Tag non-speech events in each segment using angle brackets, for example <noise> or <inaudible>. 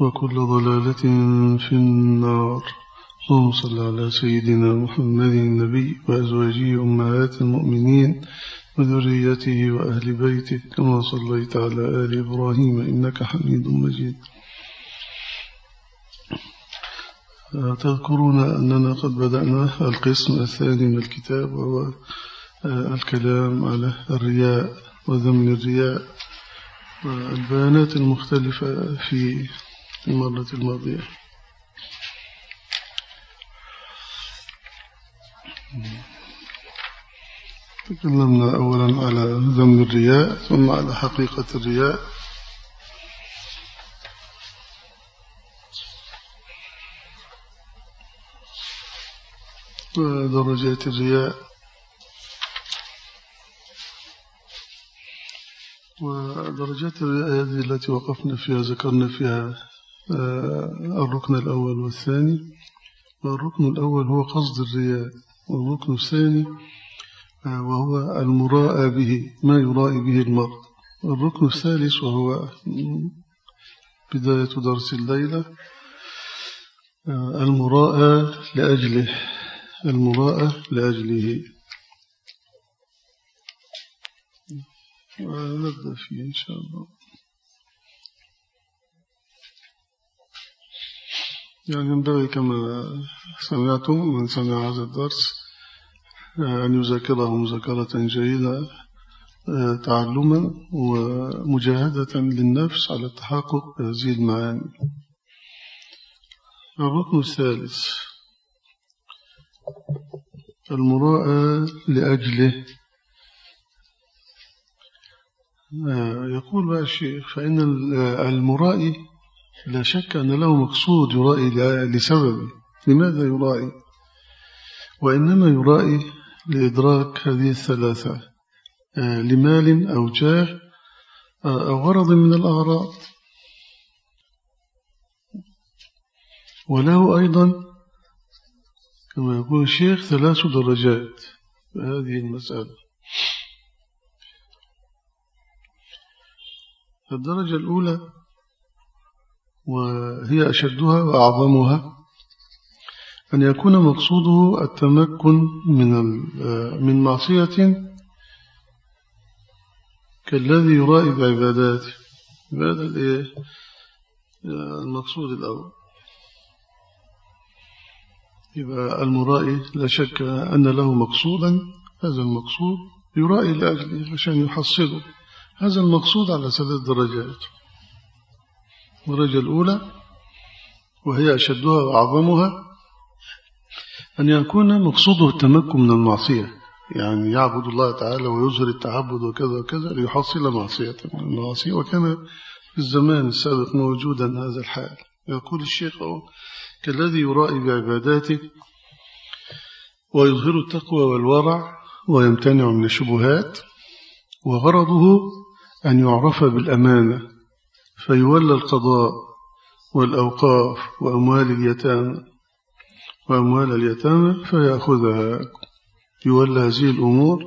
وكل ضلالة في النار. اللهم صل على سيدنا محمد النبي وأزواجه أمهات المؤمنين وذريته وأهل بيته كما صليت على آل إبراهيم إنك حميد مجيد. تذكرون أننا قد بدأنا القسم الثاني من الكتاب وهو الكلام على الرياء وذم الرياء والبيانات المختلفة في المرة الماضية. تكلمنا أولا على ذم الرياء ثم على حقيقة الرياء. ودرجات الرياء. ودرجات الرياء هذه التي وقفنا فيها ذكرنا فيها الركن الأول والثاني. والركن الأول هو قصد الرياء والركن الثاني وهو المراء به ما يرائي به المرء. الركن الثالث وهو بداية درس الليلة المراء لأجله المراء لأجله. ونبدأ فيه إن شاء الله. يعني ينبغي كما سمعتم من سمع هذا الدرس أن يذاكره مذاكرة جيدة تعلما ومجاهدة للنفس على التحقق بهذه المعاني الركن الثالث المراءة لأجله يقول بقى الشيخ فإن المرائي لا شك أن له مقصود يرائي لسبب. لماذا يرائي؟ وإنما يرائي لإدراك هذه الثلاثة لمال أو جاه أو غرض من الأغراض. وله أيضا كما يقول الشيخ ثلاث درجات هذه المسألة. الدرجة الأولى وهي أشدها وأعظمها أن يكون مقصوده التمكن من من معصية كالذي يرائي بعباداته هذا المقصود الأول. يبقى المرائي لا شك أن له مقصودا هذا المقصود يرائي لأجله عشان يحصله. هذا المقصود على ثلاث درجات الدرجة الأولى وهي أشدها وأعظمها أن يكون مقصوده التمكن من المعصية يعني يعبد الله تعالى ويظهر التعبد وكذا وكذا ليحصل معصية من المعصية وكان في الزمان السابق موجودا هذا الحال. يقول الشيخ كالذي يرائي بعباداته ويظهر التقوى والورع ويمتنع من الشبهات وغرضه أن يعرف بالأمانة فيولى القضاء والأوقاف وأموال اليتامى وأموال اليتامى فيأخذها يولى هذه الأمور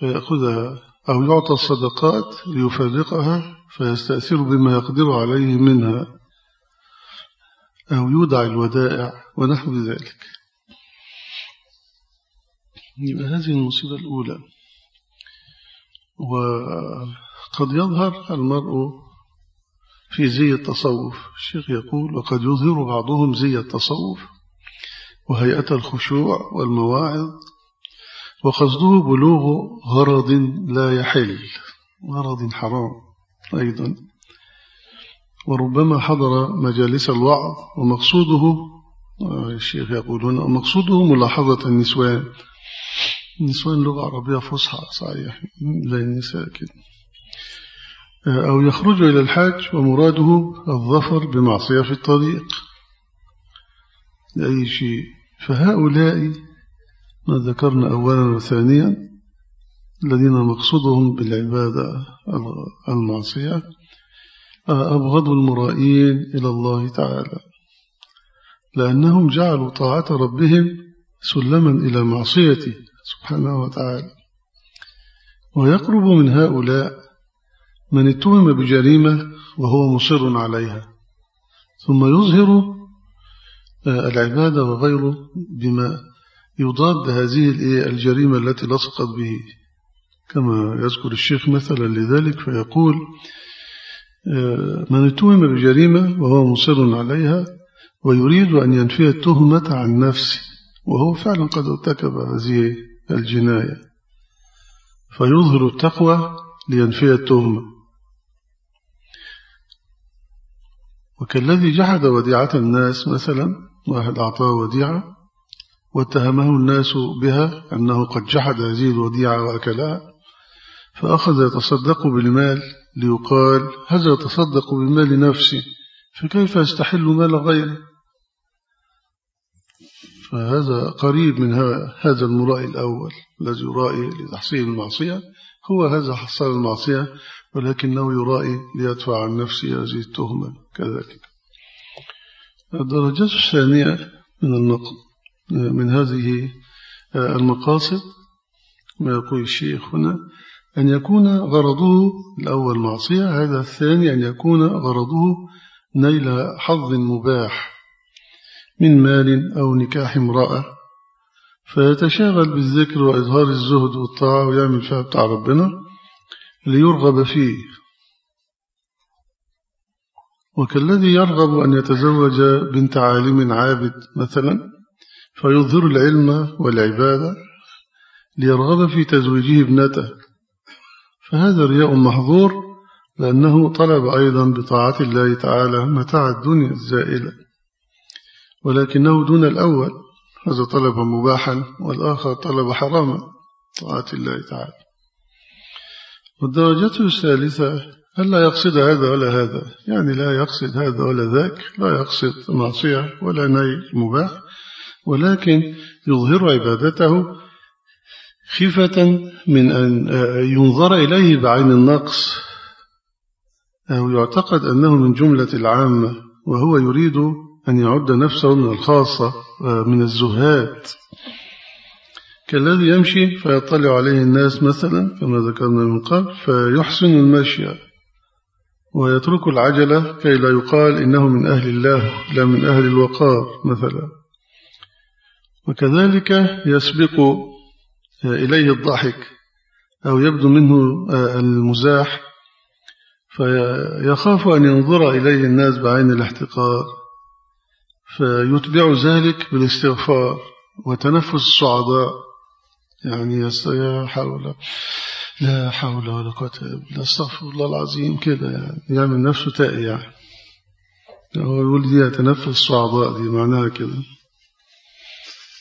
فيأخذها. أو يعطى الصدقات ليفرقها فيستأثر بما يقدر عليه منها. أو يودع الودائع ونحو ذلك. يبقى هذه المصيبة الأولى. وقد يظهر المرء في زي التصوف. الشيخ يقول وقد يظهر بعضهم زي التصوف وهيئة الخشوع والمواعظ وقصده بلوغ غرض لا يحل. غرض حرام أيضا. وربما حضر مجالس الوعظ ومقصوده الشيخ يقولون ومقصوده ملاحظة النسوان. النسوان لغة عربية فصحى صحيح زي النساء كده أو يخرج إلى الحاج ومراده الظفر بمعصية في الطريق. لأي شيء. فهؤلاء ما ذكرنا أولا وثانيا الذين مقصودهم بالعبادة المعصية أبغض المرائين إلى الله تعالى. لأنهم جعلوا طاعة ربهم سلما إلى معصيته سبحانه وتعالى. ويقرب من هؤلاء من اتهم بجريمة وهو مصر عليها. ثم يظهر آه، العبادة وغيره بما يضاد هذه الجريمة التي لصقت به. كما يذكر الشيخ مثلا لذلك فيقول آه، من اتهم بجريمة وهو مصر عليها ويريد أن ينفي التهمة عن نفسه وهو فعلا قد ارتكب هذه الجناية. فيظهر التقوى لينفي التهمة. وكالذي جحد وديعة الناس مثلا واحد أعطاه وديعة واتهمه الناس بها أنه قد جحد هذه الوديعة وأكلها فأخذ يتصدق بالمال ليقال هذا يتصدق بمال نفسه فكيف يستحل مال غيره؟ فهذا قريب من هذا المرائي الأول الذي يرائي لتحصيل المعصية هو هذا حصل المعصية ولكنه يرائي ليدفع عن نفسه هذه التهمة كذلك. الدرجة الثانية من النقد من هذه المقاصد ما يقول الشيخ هنا أن يكون غرضه الأول معصية هذا الثاني أن يكون غرضه نيل حظ مباح من مال أو نكاح امرأة. فيتشاغل بالذكر وإظهار الزهد والطاعة ويعمل فيها بتاع ربنا. ليرغب فيه. وكالذي يرغب أن يتزوج بنت عالم عابد مثلا فيظهر العلم والعبادة ليرغب في تزويجه ابنته. فهذا رياء محظور لأنه طلب أيضا بطاعة الله تعالى متاع الدنيا الزائلة. ولكنه دون الأول هذا طلب مباحا والآخر طلب حراما طاعة الله تعالى. والدرجة الثالثة ألا يقصد هذا ولا هذا؟ يعني لا يقصد هذا ولا ذاك لا يقصد معصية ولا نيل مباح ولكن يظهر عبادته خيفة من أن ينظر إليه بعين النقص. أو يعتقد أنه من جملة العامة وهو يريد أن يعد نفسه من الخاصة من الزهاد. كالذي يمشي فيطلع عليه الناس مثلا كما ذكرنا من قبل فيحسن المشي ويترك العجلة كي لا يقال إنه من أهل الله لا من أهل الوقار مثلا. وكذلك يسبق إليه الضحك أو يبدو منه المزاح فيخاف أن ينظر إليه الناس بعين الاحتقار فيتبع ذلك بالاستغفار وتنفس الصعداء. يعني يا حول لا حول ولا قوة إلا أستغفر الله العظيم كده. يعني يعمل نفسه تائي يعني. هو يقول دي يتنفس الصعداء دي معناها كده.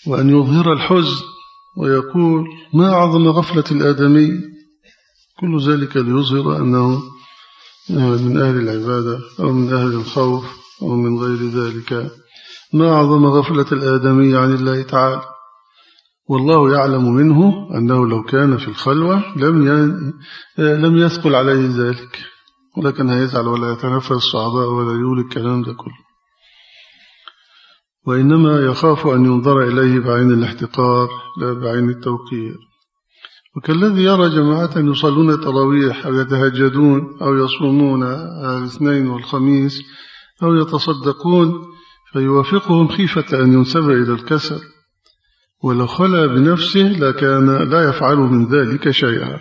وأن يظهر الحزن ويقول ما أعظم غفلة الآدمي؟ كل ذلك ليظهر أنه من أهل العبادة أو من أهل الخوف أو من غير ذلك. ما أعظم غفلة الآدمي عن الله تعالى؟ والله يعلم منه أنه لو كان في الخلوة لم لم يثقل عليه ذلك ولكن هيزعل ولا يتنفس الصعباء ولا يقول الكلام ده كله. وإنما يخاف أن ينظر إليه بعين الاحتقار لا بعين التوقير. وكالذي يرى جماعة يصلون التراويح أو يتهجدون أو يصومون الاثنين والخميس أو يتصدقون فيوافقهم خيفة أن ينسب إلى الكسل. ولو خلى بنفسه لكان لا يفعل من ذلك شيئا.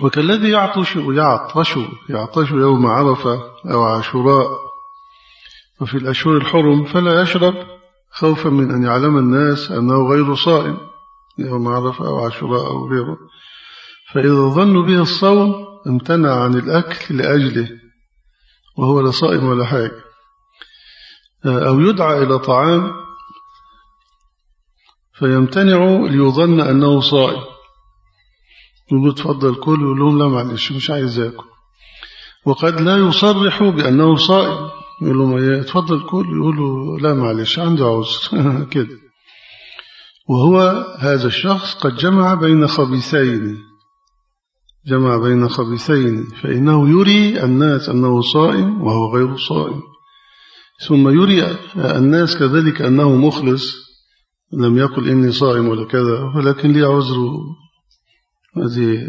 وكالذي يعطش يعطش يعطش يوم عرفة أو عاشوراء وفي الأشهر الحرم فلا يشرب خوفا من أن يعلم الناس أنه غير صائم يوم عرفة أو عاشوراء أو غيره. فإذا ظنوا به الصوم امتنع عن الأكل لأجله وهو لا صائم ولا حاجة أو يدعى إلى طعام فيمتنع ليظن أنه صائم. يقول تفضل كل يقول لهم لا معلش مش عايز أكل. وقد لا يصرح بأنه صائم. يقول لهم إيه؟ تفضل كل يقولوا لا معلش عنده عذر <laughs> كده. وهو هذا الشخص قد جمع بين خبيثين. جمع بين خبيثين. فإنه يري الناس أنه صائم وهو غير صائم. ثم يري الناس كذلك أنه مخلص. لم يقل إني صائم ولا كذا ولكن لي عذر هذه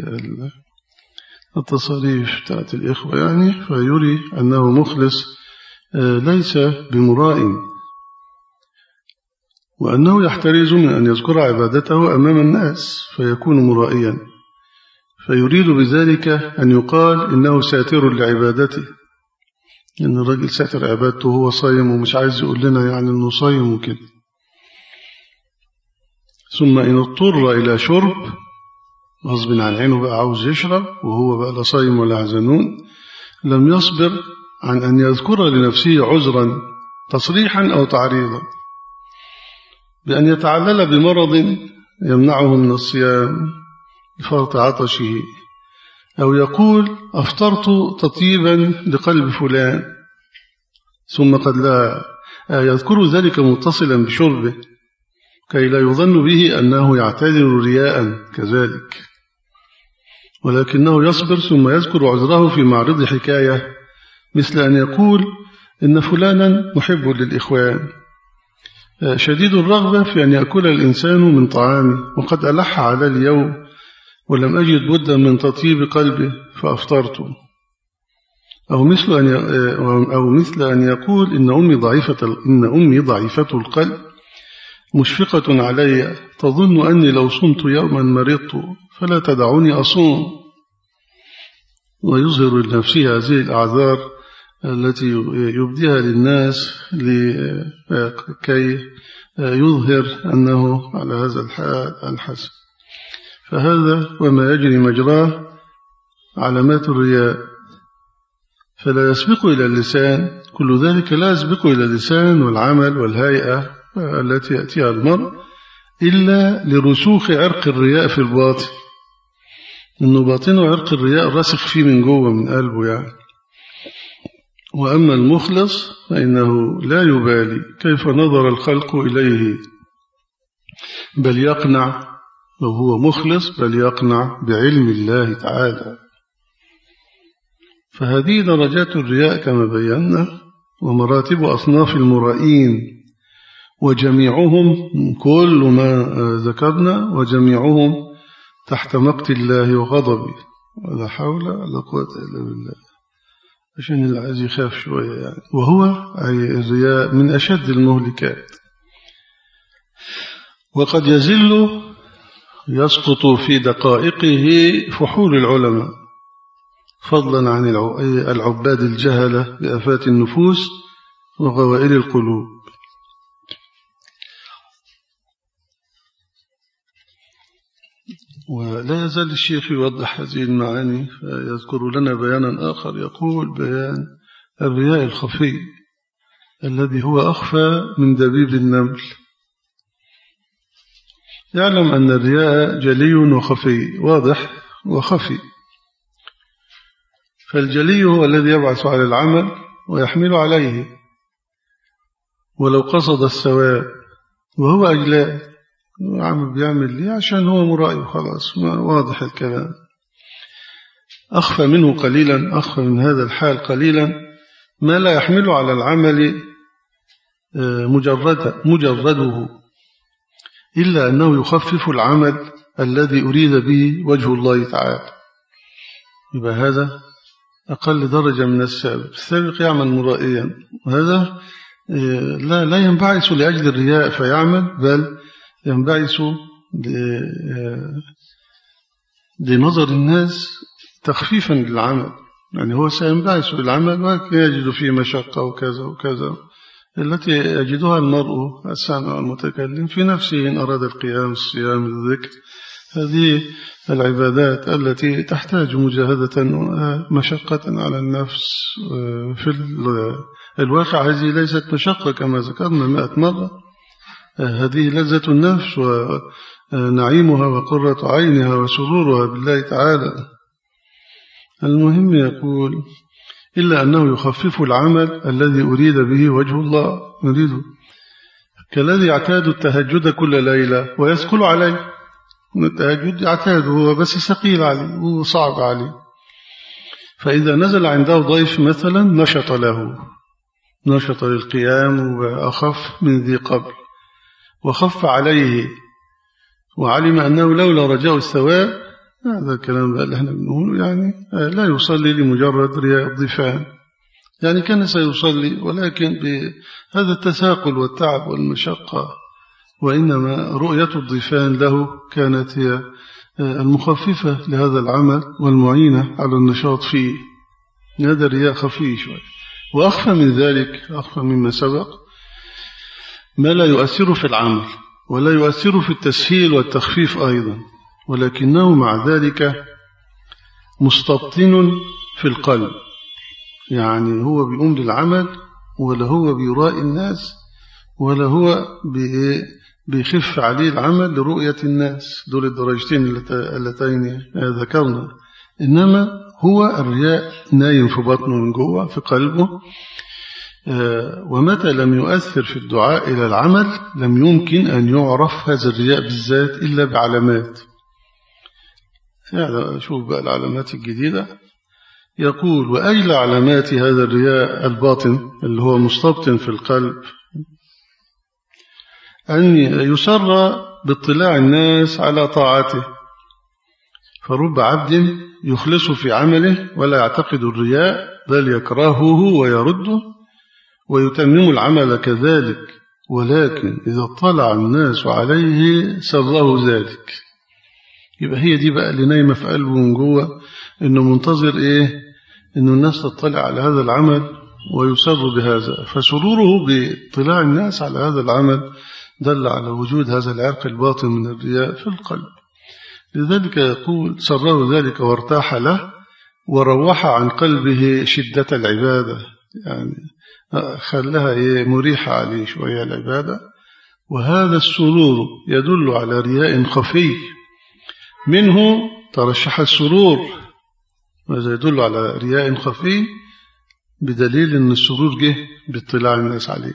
التصاريف بتاعت الإخوة. يعني فيري أنه مخلص آه، ليس بمرائي. وأنه يحترز من أن يذكر عبادته أمام الناس فيكون مرائيا. فيريد بذلك أن يقال إنه ساتر لعبادته. إن الرجل ساتر عبادته هو صايم ومش عايز يقول لنا يعني أنه صايم وكده. ثم إن اضطر إلى شرب غصب عن عينه بقى عاوز يشرب وهو بقى لا صايم ولا عزنون لم يصبر عن أن يذكر لنفسه عذرا تصريحا أو تعريضا. بأن يتعلل بمرض يمنعه من الصيام لفرط عطشه أو يقول أفطرت تطيبا لقلب فلان ثم قد لا يذكر ذلك متصلا بشربه. كي لا يظن به أنه يعتذر رياء كذلك. ولكنه يصبر ثم يذكر عذره في معرض حكاية مثل أن يقول إن فلانا محب للإخوان. شديد الرغبة في أن يأكل الإنسان من طعامه وقد ألح على اليوم ولم أجد بدا من تطيب قلبه فأفطرت. أو مثل أن يقول إن أمي ضعيفة القلب. مشفقة علي تظن أني لو صمت يوما مرضت فلا تدعوني أصوم. ويظهر لنفسه هذه الأعذار التي يبديها للناس لكي يظهر أنه على هذا الحال الحسن. فهذا وما يجري مجراه علامات الرياء. فلا يسبق إلى اللسان كل ذلك لا يسبق إلى اللسان والعمل والهيئة. التي يأتيها المرء إلا لرسوخ عرق الرياء في الباطن. إنه باطنه عرق الرياء رسخ فيه من جوه من قلبه يعني. وأما المخلص فإنه لا يبالي كيف نظر الخلق إليه. بل يقنع وهو مخلص بل يقنع بعلم الله تعالى. فهذه درجات الرياء كما بينا ومراتب أصناف المرائين. وجميعهم كل ما ذكرنا وجميعهم تحت مقت الله وغضبه. ولا حول ولا قوة إلا بالله. عشان العز يخاف شوية يعني. وهو أي الرياء من أشد المهلكات. وقد يزل يسقط في دقائقه فحول العلماء. فضلا عن العباد الجهلة بأفات النفوس وغوائل القلوب. ولا يزال الشيخ يوضح هذه المعاني فيذكر لنا بيانا آخر يقول بيان الرياء الخفي الذي هو أخفى من دبيب النمل. يعلم أن الرياء جلي وخفي واضح وخفي. فالجلي هو الذي يبعث على العمل ويحمل عليه. ولو قصد الثواب وهو أجلاء عم بيعمل ليه عشان هو مرائي خلاص. واضح الكلام. أخفى منه قليلا أخفى من هذا الحال قليلا ما لا يحمل على العمل آه، مجرد مجرده إلا أنه يخفف العمل الذي أريد به وجه الله تعالى. يبقى هذا أقل درجة من السابق. السابق يعمل مرائيا. وهذا آه، لا لا ينبعث لأجل الرياء فيعمل بل ينبعث آه، لنظر الناس تخفيفا للعمل. يعني هو سينبعث للعمل ولكن يجد فيه مشقة وكذا وكذا. التي يجدها المرء السامع المتكلم في نفسه إن أراد القيام الصيام الذكر. هذه العبادات التي تحتاج مجاهدة مشقة على النفس في الواقع هذه ليست مشقة كما ذكرنا مئة مرة. هذه لذة النفس ونعيمها وقرة عينها وسرورها بالله تعالى. المهم يقول إلا أنه يخفف العمل الذي أريد به وجه الله. يريده كالذي يعتاد التهجد كل ليلة ويسكل عليه. التهجد يعتاد هو بس ثقيل عليه وصعب عليه. فإذا نزل عنده ضيف مثلا نشط له. نشط للقيام وأخف من ذي قبل. وخف عليه. وعلم أنه لولا رجاء الثواب هذا الكلام اللي إحنا بنقوله يعني لا يصلي لمجرد رياء الضفان. يعني كان سيصلي ولكن بهذا التثاقل والتعب والمشقة. وإنما رؤية الضفان له كانت هي المخففة لهذا العمل والمعينة على النشاط فيه. هذا الرياء خفي شوي. وأخفى من ذلك أخفى مما سبق ما لا يؤثر في العمل ولا يؤثر في التسهيل والتخفيف أيضا ولكنه مع ذلك مستبطن في القلب يعني هو بيقوم للعمل ولا هو بيرائي الناس ولا هو بيخف عليه العمل لرؤية الناس. دول الدرجتين اللتين ذكرنا. إنما هو الرياء نايم في بطنه من جوه في قلبه ومتى لم يؤثر في الدعاء إلى العمل لم يمكن أن يعرف هذا الرياء بالذات إلا بعلامات. شوف بقى العلامات الجديدة. يقول وأجل علامات هذا الرياء الباطن اللي هو مستبطن في القلب؟ أن يسر باطلاع الناس على طاعته. فرب عبد يخلص في عمله ولا يعتقد الرياء بل يكرهه ويرده. ويتمم العمل كذلك ولكن إذا اطلع الناس عليه سره ذلك. يبقى هي دي بقى اللي نايمة في قلبه من جوه إنه منتظر إيه؟ إنه الناس تطلع على هذا العمل ويسر بهذا. فسروره باطلاع الناس على هذا العمل دل على وجود هذا العرق الباطن من الرياء في القلب. لذلك يقول سره ذلك وارتاح له وروح عن قلبه شدة العبادة. يعني إيه مريحة عليه شوية العبادة. وهذا السرور يدل على رياء خفي. منه ترشح السرور وهذا يدل على رياء خفي بدليل أن السرور جه باطلاع الناس عليه.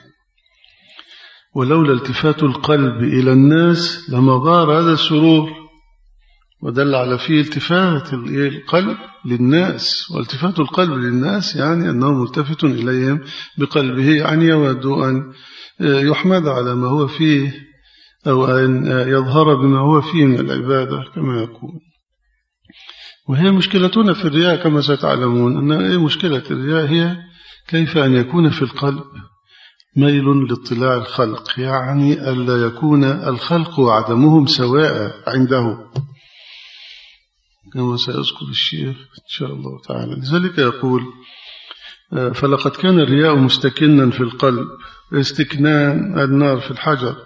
ولولا التفات القلب إلى الناس لما ظهر هذا السرور. ودل على فيه التفات القلب للناس والتفات القلب للناس يعني أنه ملتفت إليهم بقلبه يعني يود أن يحمد على ما هو فيه أو أن يظهر بما هو فيه من العبادة كما يقول. وهي مشكلتنا في الرياء كما ستعلمون أن مشكلة الرياء هي كيف أن يكون في القلب ميل لاطلاع الخلق يعني ألا يكون الخلق وعدمهم سواء عنده. كما سيذكر الشيخ إن شاء الله تعالى. لذلك يقول فلقد كان الرياء مستكنا في القلب استكنان النار في الحجر.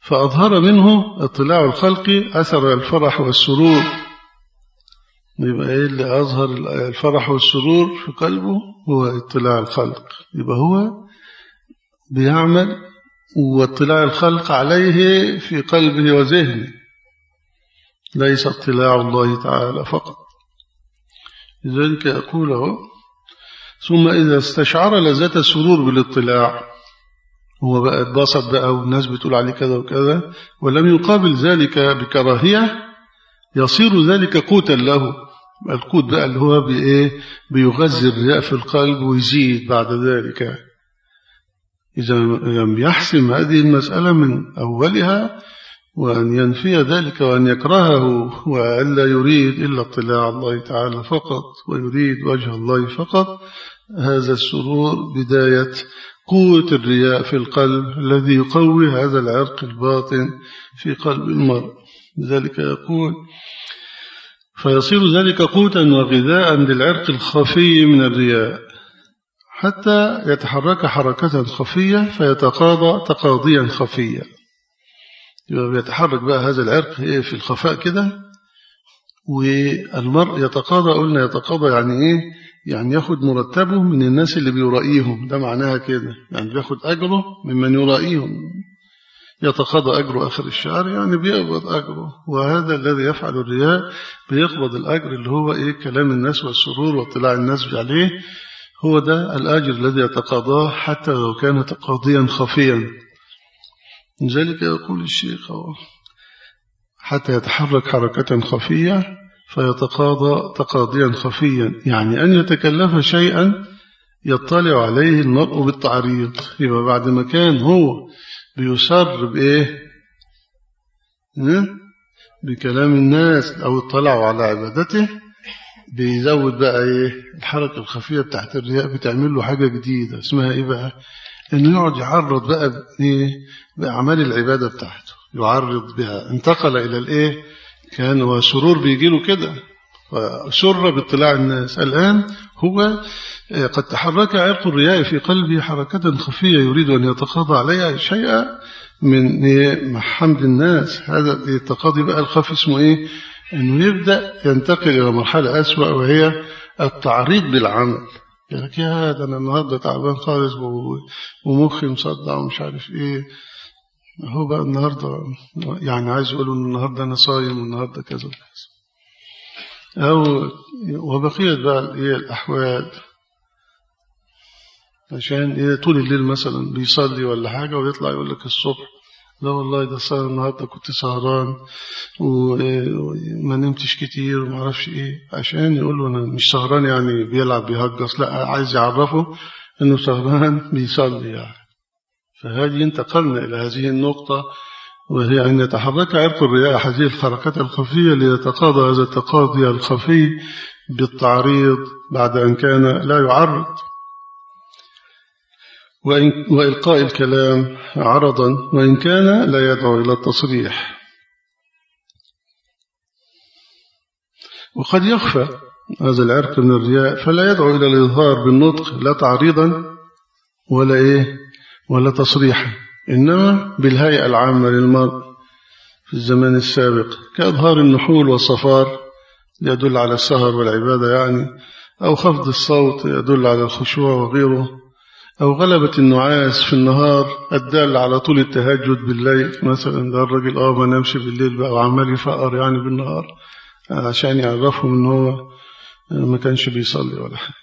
فأظهر منه اطلاع الخلق أثر الفرح والسرور. يبقى إيه اللي أظهر الفرح والسرور في قلبه؟ هو اطلاع الخلق. يبقى هو بيعمل واطلاع الخلق عليه في قلبه وذهنه. ليس اطلاع الله تعالى فقط. لذلك يقول ثم إذا استشعر لذة السرور بالاطلاع هو بقى اتبسط بقى والناس بتقول عليه كذا وكذا ولم يقابل ذلك بكراهية يصير ذلك قوتا له. القوت بقى اللي هو بإيه بيغذي الرياء في القلب ويزيد بعد ذلك. إذا لم يحسم هذه المسألة من أولها وأن ينفي ذلك وأن يكرهه وألا يريد إلا اطلاع الله تعالى فقط ويريد وجه الله فقط. هذا السرور بداية قوة الرياء في القلب الذي يقوي هذا العرق الباطن في قلب المرء. لذلك يقول فيصير ذلك قوتا وغذاء للعرق الخفي من الرياء. حتى يتحرك حركة خفية فيتقاضى تقاضيا خفيا. بيتحرك بقى هذا العرق إيه في الخفاء كده والمرء يتقاضى قلنا يتقاضى يعني إيه؟ يعني ياخد مرتبه من الناس اللي بيرائيهم ده معناها كده يعني بياخد أجره ممن يرائيهم. يتقاضى أجره آخر الشهر يعني بيقبض أجره وهذا الذي يفعل الرياء بيقبض الأجر اللي هو إيه؟ كلام الناس والسرور واطلاع الناس عليه. هو ده الأجر الذي يتقاضاه حتى لو كان تقاضيا خفيا. لذلك يقول الشيخ. حتى يتحرك حركة خفية فيتقاضى تقاضيا خفيا. يعني أن يتكلف شيئا يطلع عليه المرء بالتعريض. يبقى بعد ما كان هو بيسر بإيه؟ بكلام الناس أو اطلعوا على عبادته بيزود بقى إيه؟ الحركة الخفية بتاعت الرياء بتعمل له حاجة جديدة. اسمها إيه بقى؟ إنه يقعد يعرض بقى بإيه بأعمال العبادة بتاعته. يعرض بها. انتقل إلى الإيه؟ كان وسرور بيجي له كده. وسر باطلاع الناس. الآن هو قد تحرك عرق الرياء في قلبه حركة خفية يريد أن يتقاضى عليها شيئا من حمد الناس. هذا التقاضي بقى الخفي اسمه إيه؟ أنه يبدأ ينتقل إلى مرحلة أسوأ وهي التعريض بالعمل. يقول لك يا ده أنا النهاردة تعبان خالص ومخي مصدع ومش عارف إيه. هو بقى النهاردة يعني عايز يقولوا ان النهاردة أنا صايم والنهاردة كذا وكذا. أو وبقيت بقى إيه الأحوال؟ عشان إيه طول الليل مثلا بيصلي ولا حاجة ويطلع يقول لك الصبح لا والله ده صار النهاردة كنت سهران وما نمتش كتير وما أعرفش إيه عشان يقول له أنا مش سهران يعني بيلعب بيهجص لا عايز يعرفه إنه سهران <laughs> بيصلي يعني. فهذه انتقلنا إلى هذه النقطة وهي أن يتحرك عرق الرياء هذه الحركات الخفية ليتقاضى هذا التقاضي الخفي بالتعريض بعد أن كان لا يعرض. وإن وإلقاء الكلام عرضا وإن كان لا يدعو إلى التصريح. وقد يخفى هذا العرق من الرياء فلا يدعو إلى الإظهار بالنطق لا تعريضا ولا إيه ولا تصريحا إنما بالهيئة العامة للمرء. في الزمان السابق كأظهار النحول والصفار يدل على السهر والعبادة يعني أو خفض الصوت يدل على الخشوع وغيره. أو غلبة النعاس في النهار الدال على طول التهجد بالليل. مثلا ده الراجل ما نمشي بالليل بقى وعمال يفقر يعني بالنهار عشان يعرفهم إن هو ما كانش بيصلي ولا حاجة.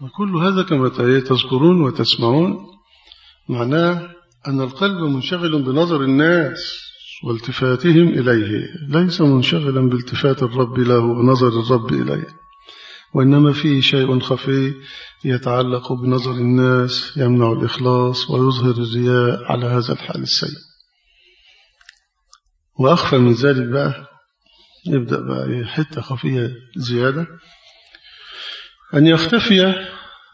وكل هذا كما تذكرون وتسمعون معناه أن القلب منشغل بنظر الناس والتفاتهم إليه ليس منشغلا بالتفات الرب له ونظر الرب إليه. وإنما فيه شيء خفي يتعلق بنظر الناس يمنع الإخلاص ويظهر الرياء على هذا الحال السيء. وأخفى من ذلك بقى يبدأ بقى حتة خفية زيادة. أن يختفي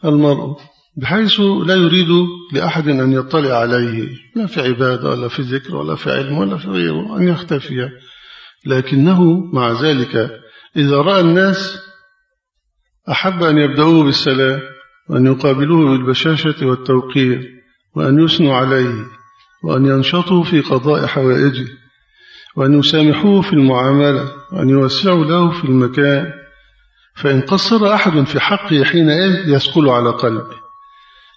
المرء بحيث لا يريد لأحد أن يطلع عليه لا في عبادة ولا في ذكر ولا في علم ولا في غيره أن يختفي. لكنه مع ذلك إذا رأى الناس أحب أن يبدأوه بالسلام وأن يقابلوه بالبشاشة والتوقير وأن يثنوا عليه وأن ينشطوا في قضاء حوائجه وأن يسامحوه في المعاملة وأن يوسعوا له في المكان. فإن قصر أحد في حقه حينئذ يسكل على قلبه.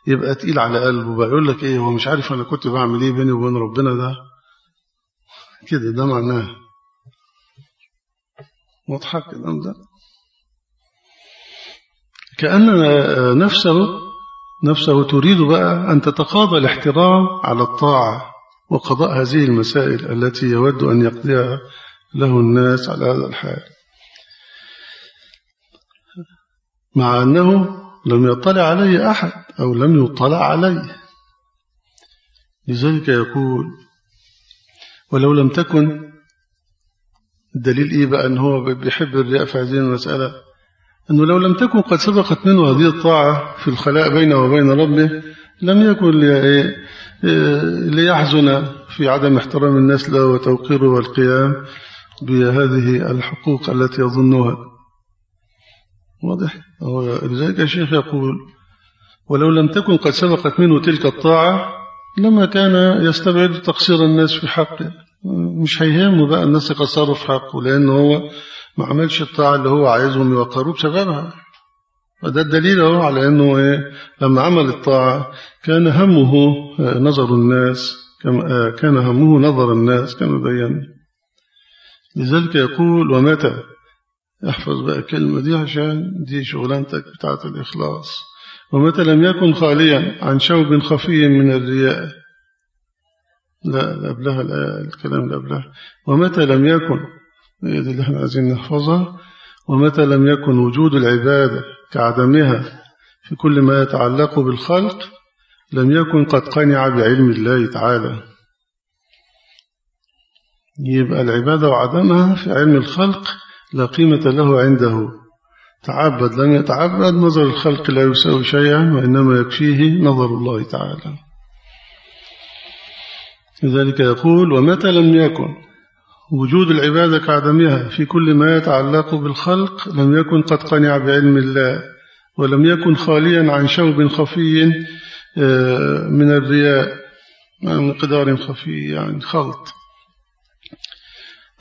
يبقى تقيل على قلبه بقى يقول لك إيه هو مش عارف أنا كنت بعمل إيه بيني وبين ربنا ده؟ كده ده معناه. واضحة الكلام ده؟ كأن نفسه نفسه تريد بقى أن تتقاضى الاحترام على الطاعة وقضاء هذه المسائل التي يود أن يقضيها له الناس على هذا الحال. مع أنه لم يطلع عليه أحد أو لم يطلع عليه. لذلك يقول ولو لم تكن الدليل إيه بقى أنه هو بيحب الرياء في هذه المسألة؟ أنه لو لم تكن قد سبقت منه هذه الطاعة في الخلاء بينه وبين ربه لم يكن إيه، ليحزن في عدم احترام الناس له وتوقيره والقيام بهذه الحقوق التي يظنها. واضح؟ لذلك الشيخ يقول ولو لم تكن قد سبقت منه تلك الطاعة لما كان يستبعد تقصير الناس في حقه. مش هيهمه بقى الناس يقصروا في حقه لأنه هو ما عملش الطاعة اللي هو عايزهم يوقروه بسببها. وده الدليل هو على أنه إيه لما عمل الطاعة كان همه آه، نظر الناس آه، كان همه نظر الناس كما بينا لذلك يقول ومتى؟ احفظ بقى الكلمة دي عشان دي شغلانتك بتاعت الإخلاص. ومتى لم يكن خاليا عن شوب خفي من الرياء؟ لا قبلها الكلام اللي قبلها. ومتى لم يكن دي اللي إحنا عايزين نحفظها. ومتى لم يكن وجود العبادة كعدمها في كل ما يتعلق بالخلق لم يكن قد قنع بعلم الله تعالى. يبقى العبادة وعدمها في علم الخلق لا قيمة له عنده. تعبد لم يتعبد نظر الخلق لا يساوي شيئا وإنما يكفيه نظر الله تعالى. لذلك يقول ومتى لم يكن وجود العبادة كعدمها في كل ما يتعلق بالخلق لم يكن قد قنع بعلم الله ولم يكن خاليا عن شوب خفي آه، من الرياء من قدار خفي يعني خلط.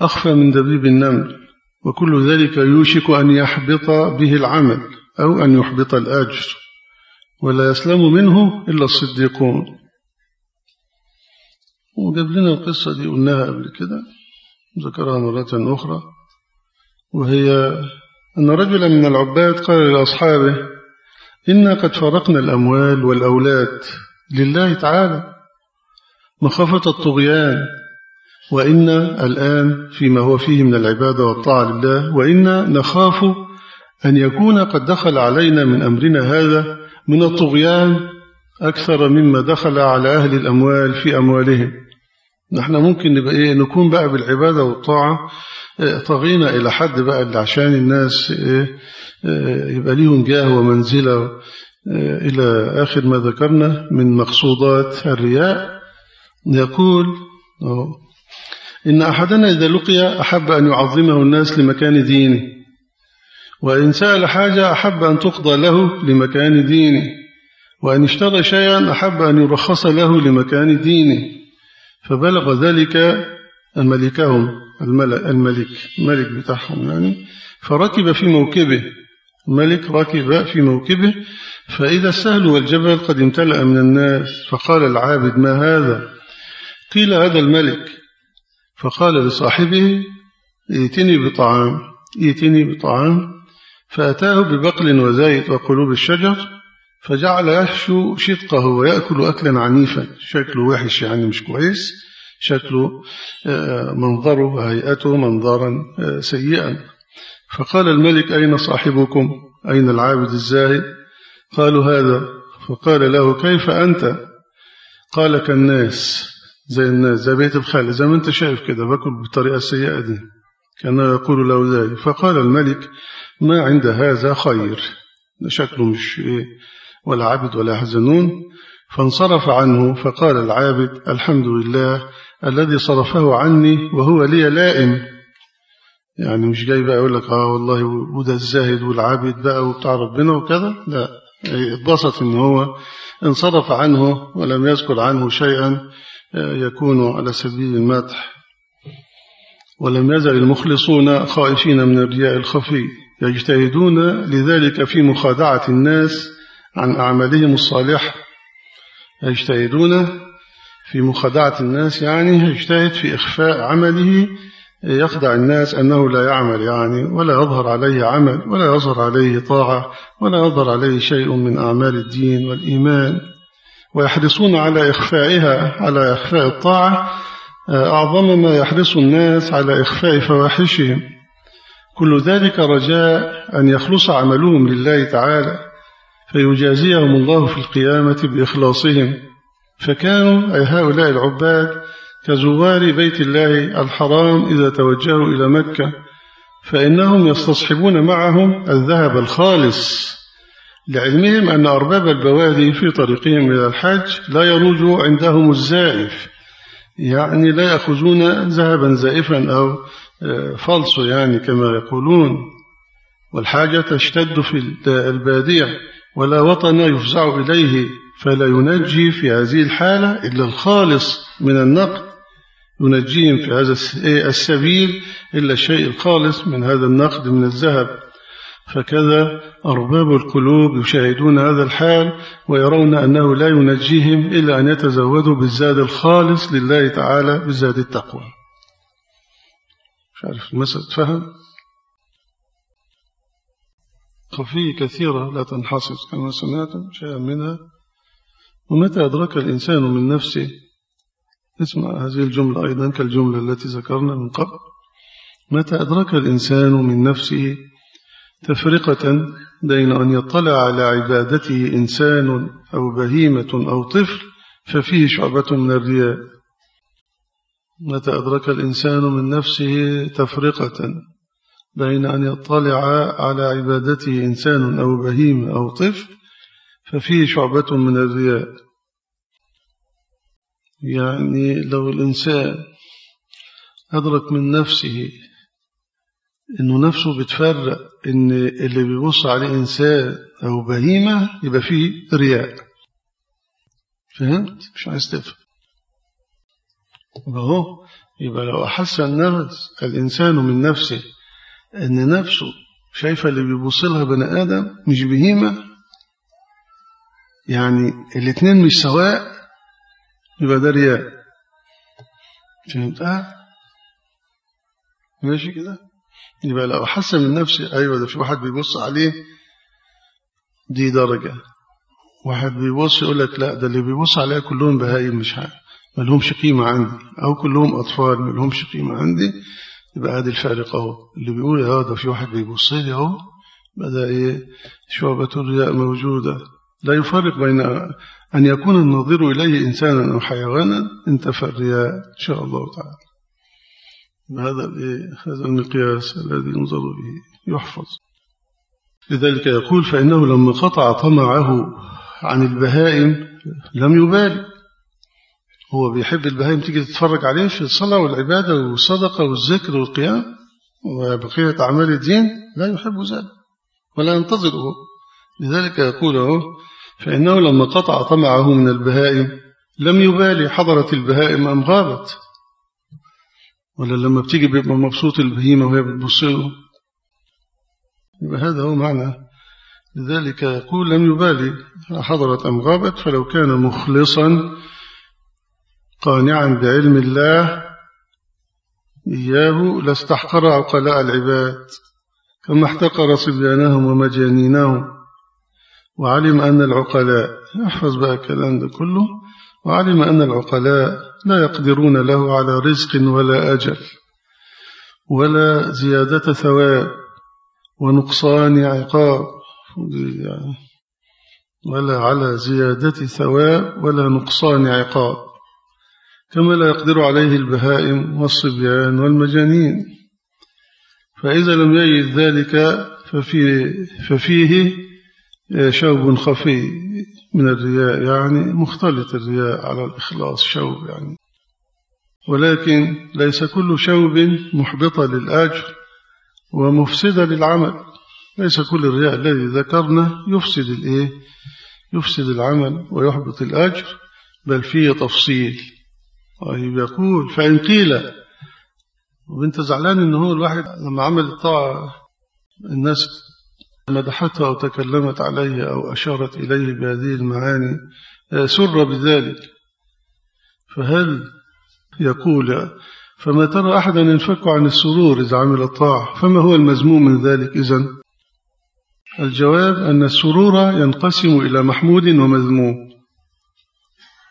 أخفى من دبيب النمل وكل ذلك يوشك أن يحبط به العمل أو أن يحبط الأجر ولا يسلم منه إلا الصديقون. وجاب لنا القصة دي قلناها قبل كده. ذكرها مرة أخرى وهي أن رجلا من العباد قال لأصحابه إنا قد فرقنا الأموال والأولاد لله تعالى مخافة الطغيان وإن الآن فيما هو فيه من العبادة والطاعة لله وإنا نخاف أن يكون قد دخل علينا من أمرنا هذا من الطغيان أكثر مما دخل على أهل الأموال في أموالهم. نحن ممكن نبقى إيه نكون بقى بالعبادة والطاعة إيه، طغينا إلى حد بقى اللي عشان الناس إيه, إيه، يبقى ليهم جاه ومنزلة إيه، إلى آخر ما ذكرنا من مقصودات الرياء. يقول إن أحدنا إذا لقي أحب أن يعظمه الناس لمكان دينه وإن سأل حاجة أحب أن تقضى له لمكان دينه وإن اشترى شيئا أحب أن يرخص له لمكان دينه. فبلغ ذلك الملكهم الملك الملك بتاعهم يعني فركب في موكبه الملك ركب في موكبه فإذا السهل والجبل قد امتلأ من الناس فقال العابد ما هذا؟ قيل هذا الملك. فقال لصاحبه ائتني بطعام ائتني بطعام فأتاه ببقل وزيت وقلوب الشجر فجعل يحشو شدقه ويأكل أكلا عنيفا. شكله وحش يعني مش كويس. شكله آه، منظره وهيئته منظرا آه، سيئا. فقال الملك أين صاحبكم؟ أين العابد الزاهد؟ قالوا هذا. فقال له كيف أنت؟ قال كالناس. زي الناس زي بيت الخالي زي ما أنت شايف كده باكل بالطريقة السيئة دي. كان يقول له ذلك فقال الملك ما عند هذا خير. شكله مش إيه ولا عبد ولا يحزنون فانصرف عنه فقال العابد الحمد لله الذي صرفه عني وهو لي لائم. يعني مش جاي بقى يقول لك آه والله وده الزاهد والعابد بقى وبتاع ربنا وكذا؟ لا اتبسط إن هو انصرف عنه ولم يذكر عنه شيئا يكون على سبيل المدح. ولم يزل المخلصون خائفين من الرياء الخفي يجتهدون لذلك في مخادعة الناس عن أعمالهم الصالحة. يجتهدون في مخادعة الناس يعني يجتهد في إخفاء عمله يخدع الناس أنه لا يعمل يعني ولا يظهر عليه عمل ولا يظهر عليه طاعة ولا يظهر عليه شيء من أعمال الدين والإيمان. ويحرصون على إخفائها على إخفاء الطاعة. أعظم ما يحرص الناس على إخفاء فواحشهم. كل ذلك رجاء أن يخلص عملهم لله تعالى. فيجازيهم الله في القيامة بإخلاصهم. فكانوا أي هؤلاء العباد كزوار بيت الله الحرام إذا توجهوا إلى مكة فإنهم يستصحبون معهم الذهب الخالص. لعلمهم أن أرباب البوادي في طريقهم إلى الحج لا يروج عندهم الزائف. يعني لا يأخذون ذهبا زائفا أو آه، فلص يعني كما يقولون. والحاجة تشتد في البادية. ولا وطن يفزع إليه فلا ينجي في هذه الحالة إلا الخالص من النقد. ينجيهم في هذا إيه، السبيل إلا الشيء الخالص من هذا النقد من الذهب. فكذا أرباب القلوب يشاهدون هذا الحال ويرون أنه لا ينجيهم إلا أن يتزودوا بالزاد الخالص لله تعالى بالزاد التقوى. مش عارف المسألة تفهم خفية كثيرة لا تنحصر. كما سمعتم شيئا منها. ومتى أدرك الإنسان من نفسه؟ اسمع هذه الجملة أيضا كالجملة التي ذكرنا من قبل. متى أدرك الإنسان من نفسه تفرقة بين أن يطلع على عبادته إنسان أو بهيمة أو طفل ففيه شعبة من الرياء؟ متى أدرك الإنسان من نفسه تفرقة بين أن يطلع على عبادته إنسان أو بهيمة أو طفل ففيه شعبة من الرياء. يعني لو الإنسان أدرك من نفسه إنه نفسه بتفرق إن اللي بيبص عليه إنسان أو بهيمة يبقى فيه رياء. فهمت؟ مش عايز تفهم. وهو يبقى لو أحس النفس الإنسان من نفسه أن نفسه شايفة اللي بيبص لها بني آدم مش بهيمة. يعني الاثنين مش سواء يبقى ده رياء. فهمت؟ آه. ماشي كده؟ يبقى لو حس من نفسه أيوة ده في واحد بيبص عليه دي درجة. واحد بيبص يقول لك لا ده اللي بيبص عليه كلهم بهايم مش عارف ما لهمش قيمة عندي. أو كلهم أطفال ما لهمش قيمة عندي. يبقى هذه الفارق أهو. اللي بيقول ده في واحد بيبص لي أهو بدأ إيه؟ شعبة الرياء موجودة. لا يفرق بين أن يكون النظير إليه إنسانا أو حيوانا انتفى الرياء إن شاء الله تعالى. هذا هذا المقياس الذي ينظر به يحفظ. لذلك يقول فإنه لما قطع طمعه عن البهائم لم يبالي. هو بيحب البهائم تيجي تتفرج عليه في الصلاة والعبادة والصدقة والذكر والقيام وبقية أعمال الدين لا يحب ذلك ولا ينتظره. لذلك يقول فإنه لما قطع طمعه من البهائم لم يبالي حضرت البهائم أم غابت. ولا لما بتيجي بيبقى مبسوط البهيمة وهي بتبص له. يبقى هذا هو معنى. لذلك يقول لم يبالي حضرت أم غابت فلو كان مخلصا قانعا بعلم الله إياه لاستحقر عقلاء العباد كما احتقر صبيانهم ومجانينهم وعلم أن العقلاء أحفظ بقى الكلام ده كله وعلم أن العقلاء لا يقدرون له على رزق ولا أجل ولا زيادة ثواب ونقصان عقاب ولا على زيادة ثواب ولا نقصان عقاب. كما لا يقدر عليه البهائم والصبيان والمجانين. فإذا لم يجد ذلك ففيه, ففيه شوب خفي من الرياء يعني مختلط الرياء على الإخلاص شوب يعني. ولكن ليس كل شوب محبطة للآجر ومفسدة للعمل. ليس كل الرياء الذي ذكرنا يفسد يفسد العمل ويحبط الأجر بل فيه تفصيل. طيب يقول فإن قيل وانت زعلان إن هو الواحد لما عمل الطاعة الناس مدحته أو تكلمت عليه أو أشارت إليه بهذه المعاني آه، سر بذلك. فهل يقول فما ترى أحدا ينفك عن السرور إذا عمل الطاعة فما هو المزموم من ذلك إذن؟ الجواب أن السرور ينقسم إلى محمود ومذموم.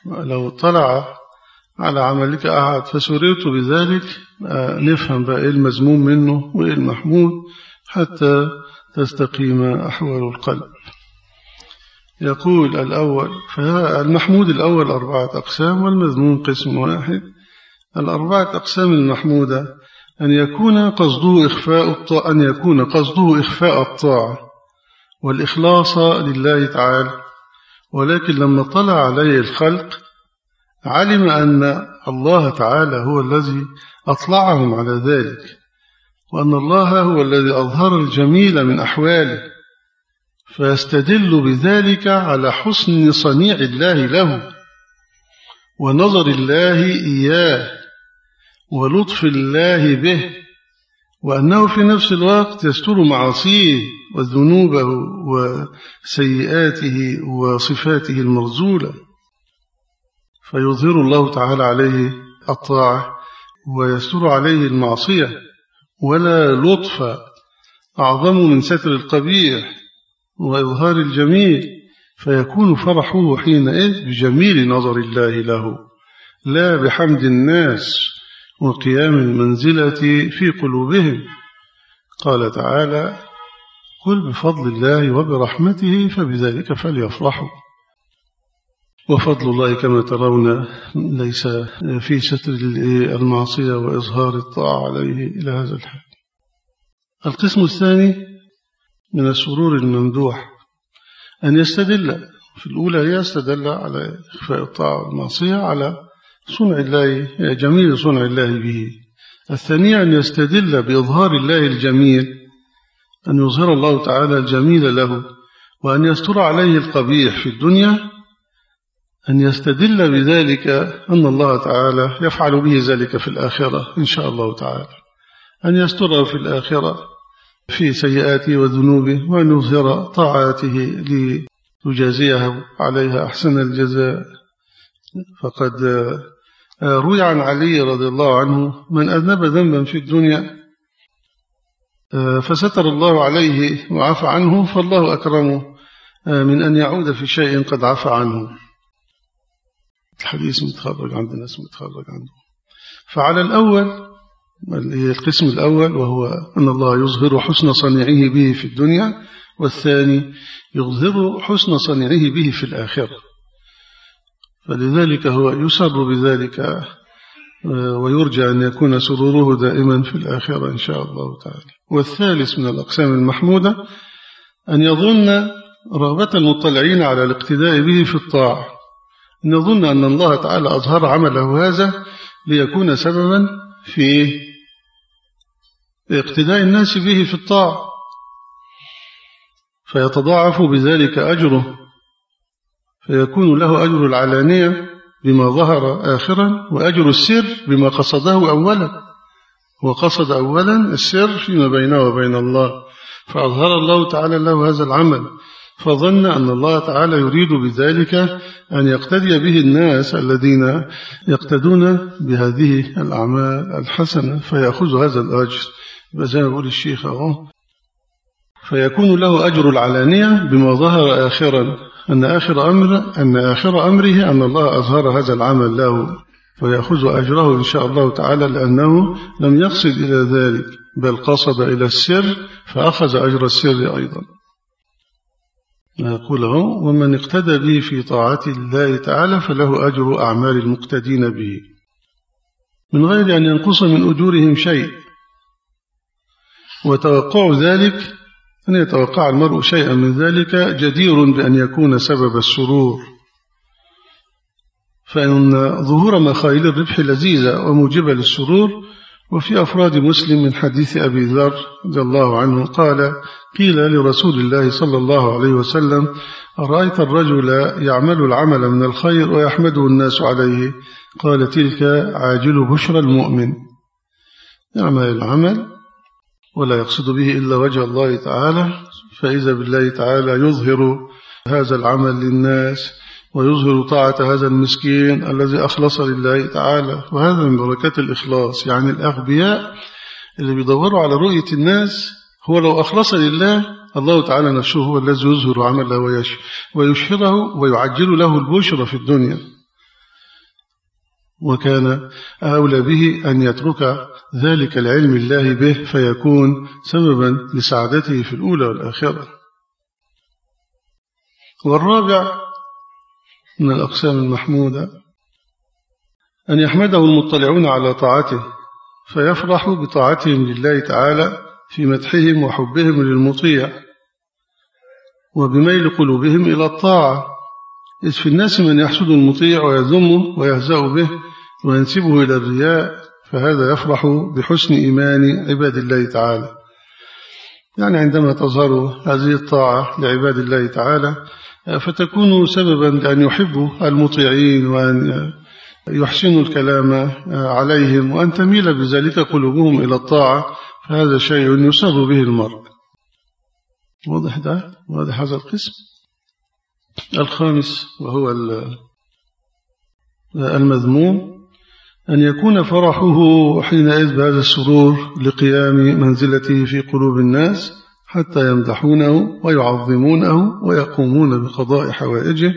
لو طلع على عملك أحد. فسررت بذلك آه، نفهم بقى إيه المزموم منه وإيه المحمود حتى تستقيم أحوال القلب. يقول الأول فالمحمود الأول أربعة أقسام والمذموم قسم واحد. الأربعة أقسام المحمودة أن يكون قصده إخفاء الطاعة أن يكون قصده إخفاء الطاعة والإخلاص لله تعالى. ولكن لما طلع عليه الخلق علم أن الله تعالى هو الذي أطلعهم على ذلك وأن الله هو الذي أظهر الجميل من أحواله فيستدل بذلك على حسن صنيع الله له ونظر الله إياه ولطف الله به وأنه في نفس الوقت يستر معاصيه وذنوبه وسيئاته وصفاته المرزولة. فيظهر الله تعالى عليه الطاعة ويستر عليه المعصية ولا لطف أعظم من ستر القبيح وإظهار الجميل فيكون فرحه حينئذ بجميل نظر الله له لا بحمد الناس وقيام المنزلة في قلوبهم. قال تعالى قل بفضل الله وبرحمته فبذلك فليفرحوا. وفضل الله كما ترون ليس في ستر المعصية وإظهار الطاعة عليه إلى هذا الحال القسم الثاني من السرور الممدوح أن يستدل في الأولى يستدل على إخفاء الطاعة والمعصية على صنع الله جميل صنع الله به. الثانية أن يستدل بإظهار الله الجميل أن يظهر الله تعالى الجميل له وأن يستر عليه القبيح في الدنيا أن يستدل بذلك أن الله تعالى يفعل به ذلك في الآخرة إن شاء الله تعالى. أن يستره في الآخرة في سيئاته وذنوبه وأن يظهر طاعاته ليجازيه عليها أحسن الجزاء. فقد روي عن علي رضي الله عنه من أذنب ذنبا في الدنيا فستر الله عليه وعفى عنه فالله أكرمه من أن يعود في شيء قد عفى عنه. الحديث متخرج عند الناس متخرج عنده. فعلى الأول القسم الأول وهو أن الله يظهر حسن صنيعه به في الدنيا والثاني يظهر حسن صنيعه به في الآخرة. فلذلك هو يسر بذلك آه، ويرجى أن يكون سروره دائما في الآخرة إن شاء الله تعالى. والثالث من الأقسام المحمودة أن يظن رغبة المطلعين على الاقتداء به في الطاعة. نظن أن الله تعالى أظهر عمله هذا ليكون سببا في اقتداء الناس به في الطاعة. فيتضاعف بذلك أجره فيكون له أجر العلانية بما ظهر آخرا وأجر السر بما قصده أولا. وقصد أولا السر فيما بينه وبين الله. فأظهر الله تعالى له هذا العمل. فظن أن الله تعالى يريد بذلك أن يقتدي به الناس الذين يقتدون بهذه الأعمال الحسنة فيأخذ هذا الأجر. زي ما الشيخ أهو. فيكون له أجر العلانية بما ظهر آخرا أن آخر, أمر أن آخر أمره أن الله أظهر هذا العمل له. فيأخذ أجره إن شاء الله تعالى لأنه لم يقصد إلى ذلك بل قصد إلى السر فأخذ أجر السر أيضا. نقوله ومن اقتدى به في طاعة الله تعالى فله أجر أعمال المقتدين به. من غير أن ينقص من أجورهم شيء. وتوقع ذلك أن يتوقع المرء شيئا من ذلك جدير بأن يكون سبب السرور. فإن ظهور مخايل الربح لذيذة وموجبة للسرور وفي أفراد مسلم من حديث أبي ذر رضي الله عنه قال قيل لرسول الله صلى الله عليه وسلم أرأيت الرجل يعمل العمل من الخير ويحمده الناس عليه؟ قال تلك عاجل بشرى المؤمن. يعمل العمل ولا يقصد به إلا وجه الله تعالى فإذا بالله تعالى يظهر هذا العمل للناس ويظهر طاعة هذا المسكين الذي أخلص لله تعالى. وهذا من بركات الإخلاص يعني الأغبياء اللي بيدوروا على رؤية الناس هو لو أخلص لله الله تعالى نفسه هو الذي يظهر عمله ويشهره ويعجل له البشرى في الدنيا. وكان أولى به أن يترك ذلك العلم الله به فيكون سببا لسعادته في الأولى والآخرة. والرابع من الأقسام المحمودة. أن يحمده المطلعون على طاعته فيفرح بطاعتهم لله تعالى في مدحهم وحبهم للمطيع وبميل قلوبهم إلى الطاعة. إذ في الناس من يحسد المطيع ويذمه ويهزأ به وينسبه إلى الرياء فهذا يفرح بحسن إيمان عباد الله تعالى. يعني عندما تظهر هذه الطاعة لعباد الله تعالى فتكون سببا لأن يحبوا المطيعين وأن يحسنوا الكلام عليهم وأن تميل بذلك قلوبهم إلى الطاعة فهذا شيء يسر به المرء. واضح ده؟ واضح هذا القسم؟ الخامس وهو المذموم أن يكون فرحه حينئذ بهذا السرور لقيام منزلته في قلوب الناس حتى يمدحونه ويعظمونه ويقومون بقضاء حوائجه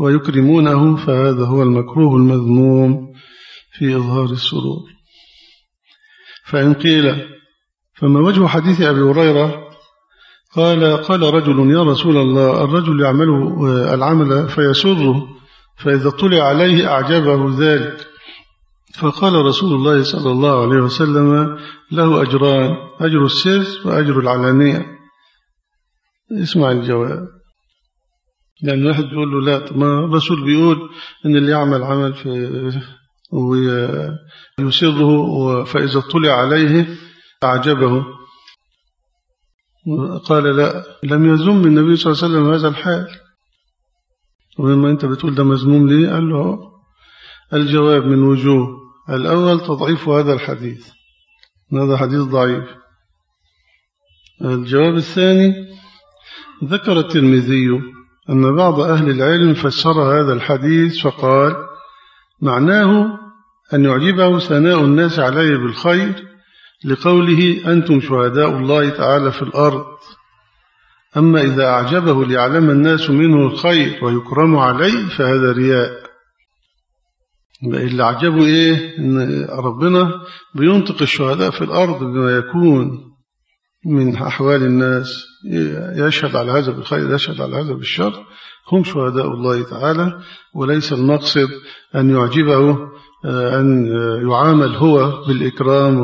ويكرمونه فهذا هو المكروه المذموم في إظهار السرور. فإن قيل فما وجه حديث أبي هريرة؟ قال قال رجل يا رسول الله الرجل يعمل العمل فيسره فإذا طلع عليه أعجبه ذلك. فقال رسول الله صلى الله عليه وسلم له أجران أجر السر وأجر العلانية. اسمع الجواب. لأن واحد بيقول له لا ما الرسول بيقول إن اللي يعمل عمل في ويسره فإذا طلع عليه أعجبه. قال لا لم يزم النبي صلى الله عليه وسلم هذا الحال. ولما أنت بتقول ده مزموم ليه؟ قال له الجواب من وجوه. الأول تضعيف هذا الحديث. هذا حديث ضعيف. الجواب الثاني ذكر الترمذي أن بعض أهل العلم فسر هذا الحديث فقال معناه أن يعجبه ثناء الناس عليه بالخير لقوله أنتم شهداء الله تعالى في الأرض. أما إذا أعجبه ليعلم الناس منه الخير ويكرم عليه فهذا رياء. اللي أعجبه إيه؟ إن ربنا بينطق الشهداء في الأرض بما يكون من أحوال الناس. يشهد على هذا بالخير يشهد على هذا بالشر. هم شهداء الله تعالى وليس المقصد أن يعجبه أن يعامل هو بالإكرام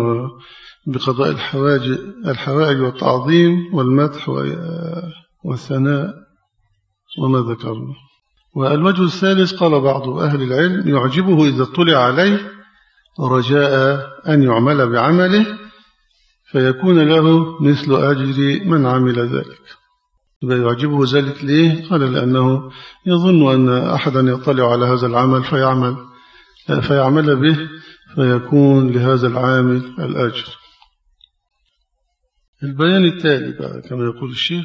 بقضاء الحوائج والتعظيم والمدح والثناء وما ذكرنا. والوجه الثالث قال بعض أهل العلم يعجبه إذا اطلع عليه رجاء أن يعمل بعمله فيكون له مثل أجر من عمل ذلك يعجبه ذلك ليه؟ قال لأنه يظن أن أحدا يطلع على هذا العمل فيعمل فيعمل به فيكون لهذا العامل الأجر البيان التالي كما يقول الشيخ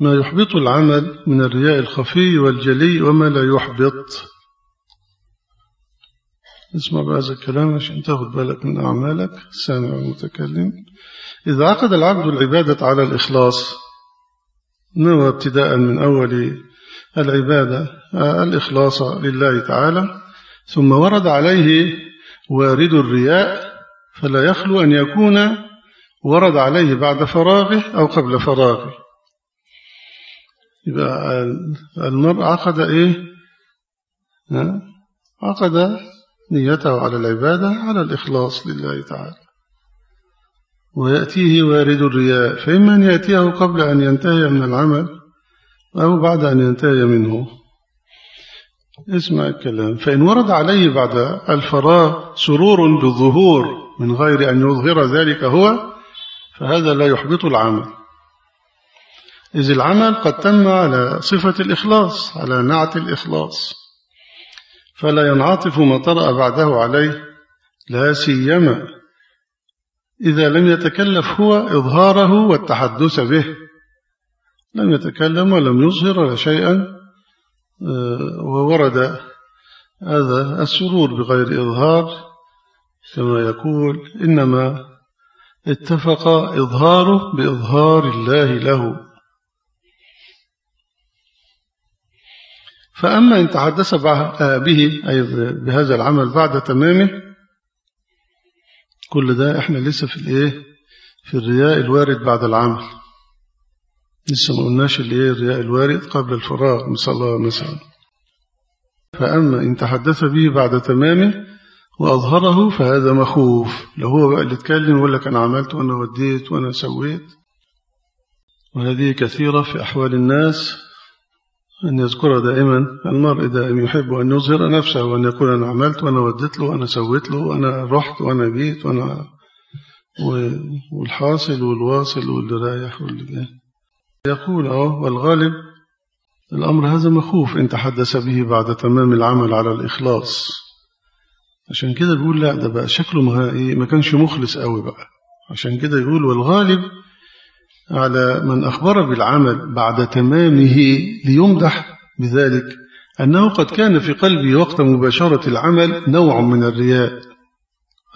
ما يحبط العمل من الرياء الخفي والجلي وما لا يحبط. اسمع بهذا الكلام عشان تاخد بالك من أعمالك السامع المتكلم. إذا عقد العبد العبادة على الإخلاص نوى ابتداء من أول العبادة؟ الإخلاص لله تعالى. ثم ورد عليه وارد الرياء فلا يخلو أن يكون ورد عليه بعد فراغه أو قبل فراغه. يبقى المرء عقد إيه؟ عقد نيته على العبادة على الإخلاص لله تعالى. ويأتيه وارد الرياء فإما أن يأتيه قبل أن ينتهي من العمل أو بعد أن ينتهي منه. اسمع الكلام. فإن ورد عليه بعد الفراغ سرور بالظهور من غير أن يظهر ذلك هو فهذا لا يحبط العمل. إذ العمل قد تم على صفة الإخلاص على نعت الإخلاص. فلا ينعطف ما طرأ بعده عليه لا سيما إذا لم يتكلف هو إظهاره والتحدث به. لم يتكلم ولم يظهر شيئا آه، وورد هذا السرور بغير إظهار كما يقول إنما اتفق إظهاره بإظهار الله له. فأما إن تحدث به أي بهذا العمل بعد تمامه كل ده إحنا لسه في الإيه؟ في الرياء الوارد بعد العمل. لسه ما قلناش اللي هي الرياء الوارد قبل الفراغ من صلاة مثلا. فأما إن تحدث به بعد تمامه وأظهره فهذا مخوف. لو هو بقى اللي اتكلم ويقول لك أنا عملت وأنا وديت وأنا سويت. وهذه كثيرة في أحوال الناس. أن يذكر دائما المرء دائما يحب أن يظهر نفسه وأن يقول أنا عملت وأنا وديت له وأنا سويت له وأنا رحت وأنا جيت وأنا والحاصل والواصل واللي رايح واللي جاي يقول أهو والغالب الأمر هذا مخوف إن تحدث به بعد تمام العمل على الإخلاص. عشان كده بيقول لا ده بقى شكله ما, ما كانش مخلص قوي بقى. عشان كده يقول والغالب على من أخبر بالعمل بعد تمامه ليمدح بذلك أنه قد كان في قلبه وقت مباشرة العمل نوع من الرياء